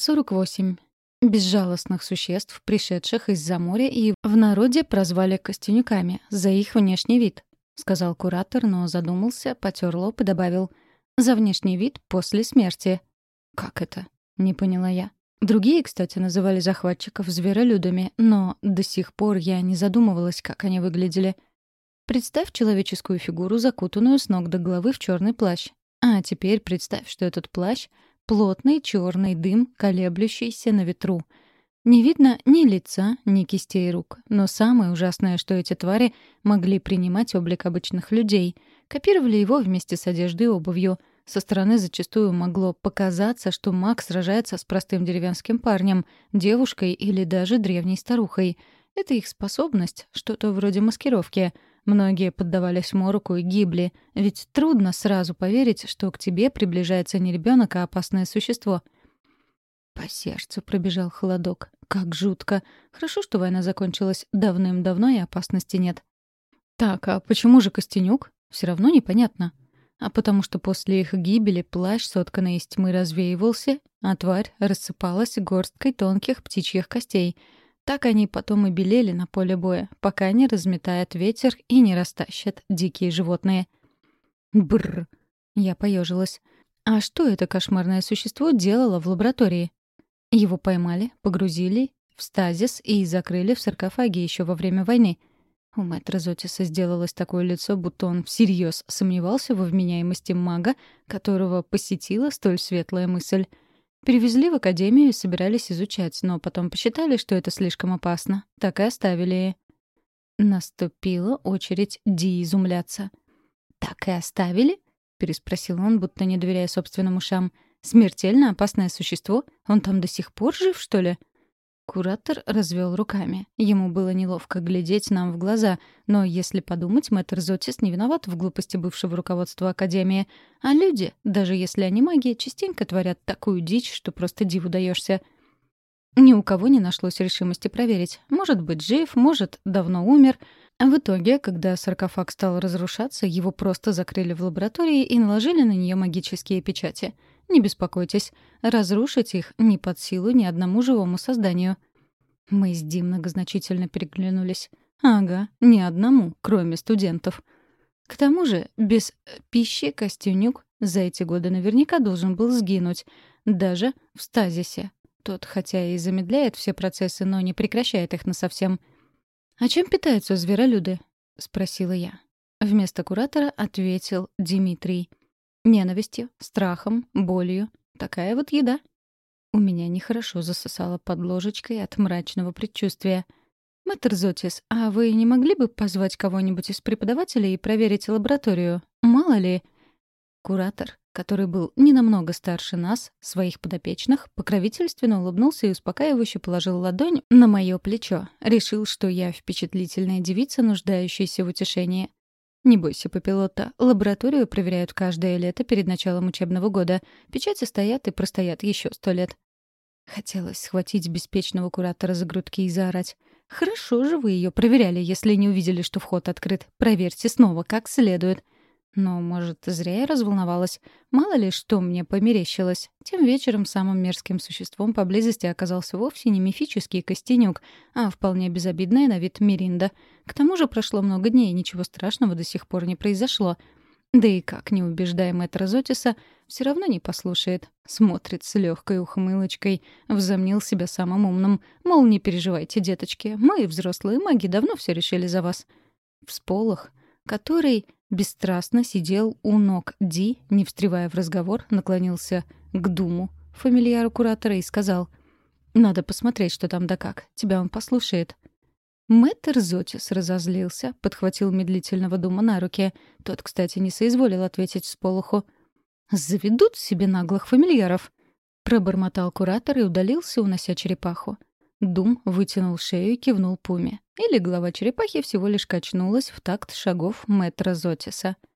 48. Безжалостных существ, пришедших из-за моря и в народе прозвали костюнюками за их внешний вид, сказал куратор, но задумался, потер лоб и добавил «за внешний вид после смерти». «Как это?» — не поняла я. Другие, кстати, называли захватчиков зверолюдами, но до сих пор я не задумывалась, как они выглядели. Представь человеческую фигуру, закутанную с ног до головы в черный плащ. А теперь представь, что этот плащ — Плотный черный дым, колеблющийся на ветру. Не видно ни лица, ни кистей рук. Но самое ужасное, что эти твари могли принимать облик обычных людей. Копировали его вместе с одеждой и обувью. Со стороны зачастую могло показаться, что маг сражается с простым деревенским парнем, девушкой или даже древней старухой. Это их способность, что-то вроде маскировки — Многие поддавались мороку и гибли, ведь трудно сразу поверить, что к тебе приближается не ребенок, а опасное существо. По сердцу пробежал холодок. Как жутко. Хорошо, что война закончилась давным-давно и опасности нет. Так, а почему же Костенюк? Все равно непонятно. А потому что после их гибели плащ, сотканный из тьмы, развеивался, а тварь рассыпалась горсткой тонких птичьих костей — так они потом и белели на поле боя, пока не разметает ветер и не растащат дикие животные. Бррр. Я поежилась. А что это кошмарное существо делало в лаборатории? Его поймали, погрузили в стазис и закрыли в саркофаге еще во время войны. У мэтра Зотиса сделалось такое лицо, будто он всерьез сомневался во вменяемости мага, которого посетила столь светлая мысль — Перевезли в академию и собирались изучать, но потом посчитали, что это слишком опасно. Так и оставили. Наступила очередь Ди изумляться. «Так и оставили?» — переспросил он, будто не доверяя собственным ушам. «Смертельно опасное существо? Он там до сих пор жив, что ли?» Куратор развел руками. Ему было неловко глядеть нам в глаза, но, если подумать, мэтр Зотис не виноват в глупости бывшего руководства Академии. А люди, даже если они маги, частенько творят такую дичь, что просто диву даешься. Ни у кого не нашлось решимости проверить. Может быть, жив, может, давно умер. В итоге, когда саркофаг стал разрушаться, его просто закрыли в лаборатории и наложили на нее магические печати — не беспокойтесь, разрушить их не под силу ни одному живому созданию. Мы с Дим многозначительно переглянулись. Ага, ни одному, кроме студентов. К тому же, без пищи Костюнюк за эти годы наверняка должен был сгинуть, даже в стазисе. Тот, хотя и замедляет все процессы, но не прекращает их насовсем. «А чем питаются зверолюды?» — спросила я. Вместо куратора ответил Дмитрий. Ненавистью, страхом, болью. Такая вот еда. У меня нехорошо засосало под ложечкой от мрачного предчувствия. «Мэтр Зотис, а вы не могли бы позвать кого-нибудь из преподавателей и проверить лабораторию? Мало ли...» Куратор, который был не намного старше нас, своих подопечных, покровительственно улыбнулся и успокаивающе положил ладонь на мое плечо. Решил, что я впечатлительная девица, нуждающаяся в утешении. Не бойся, попилота. Лабораторию проверяют каждое лето перед началом учебного года. Печати стоят и простоят еще сто лет. Хотелось схватить беспечного куратора за грудки и заорать. «Хорошо же вы ее проверяли, если не увидели, что вход открыт. Проверьте снова, как следует». Но, может, зря я разволновалась. Мало ли, что мне померещилось. Тем вечером самым мерзким существом поблизости оказался вовсе не мифический костенюк, а вполне безобидная на вид Миринда. К тому же прошло много дней, и ничего страшного до сих пор не произошло. Да и как не убеждая мэтра Зотиса, все равно не послушает. Смотрит с легкой ухмылочкой, взомнил себя самым умным. Мол, не переживайте, деточки, мы, взрослые маги, давно все решили за вас. Всполох, который бесстрастно сидел у ног Ди, не встревая в разговор, наклонился к Думу, фамильяру куратора, и сказал «Надо посмотреть, что там да как. Тебя он послушает». Мэтр Зотис разозлился, подхватил медлительного Дума на руки. Тот, кстати, не соизволил ответить с. «Заведут себе наглых фамильяров!» Пробормотал куратор и удалился, унося черепаху. Дум вытянул шею и кивнул Пуме. Или глава черепахи всего лишь качнулась в такт шагов мэтра Зотиса —